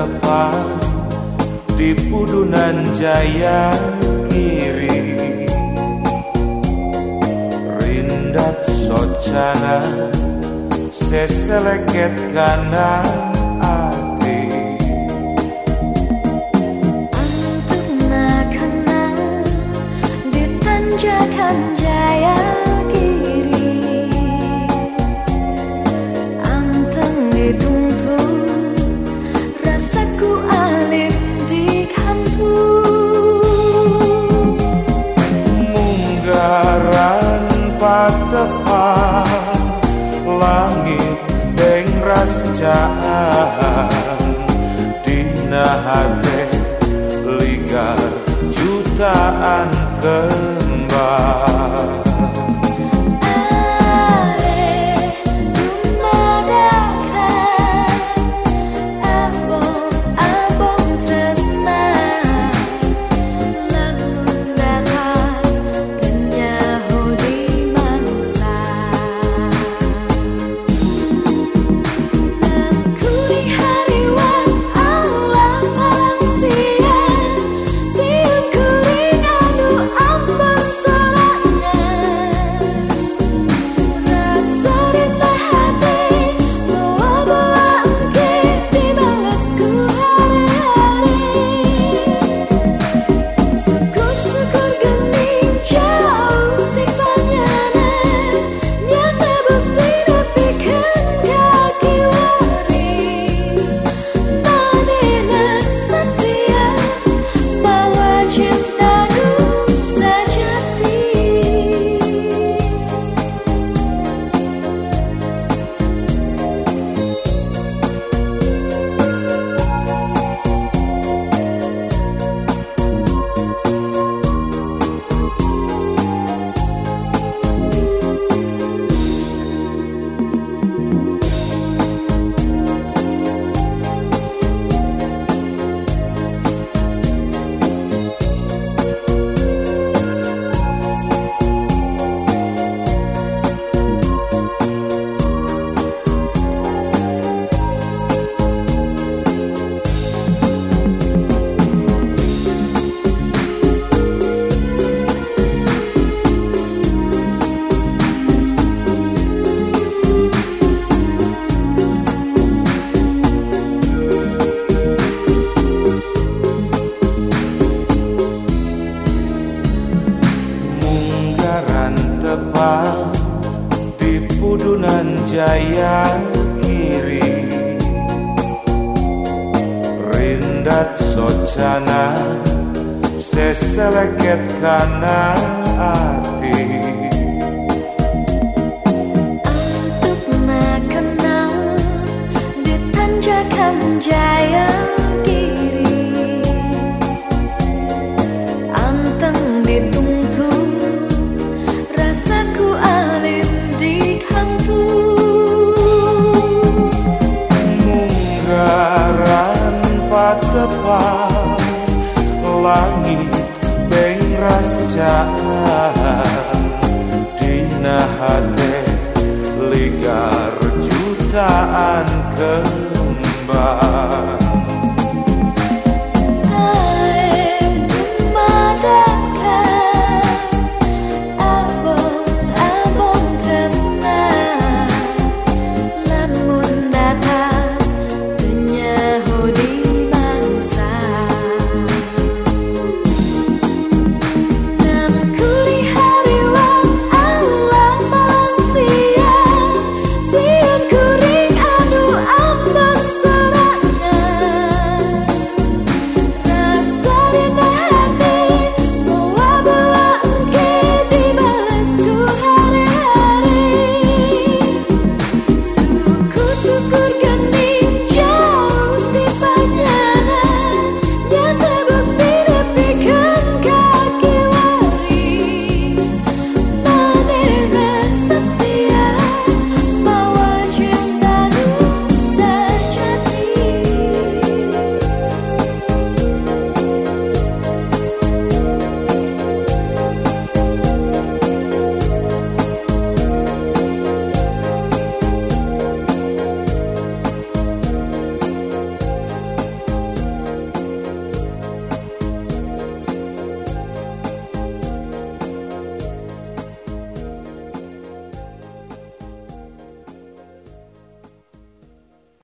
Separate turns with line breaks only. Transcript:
tepat di Pudunan Jaya Kiri. Rindat socana seseleket kanan tepat dengras jaan dina hate ligar jutaan kembar seseleket kana hati.
Untuk nak kenal di tanjakan jaya kiri. Anteng ditungtung
tepat langit bengras jalan dina hate ligar jutaan kembang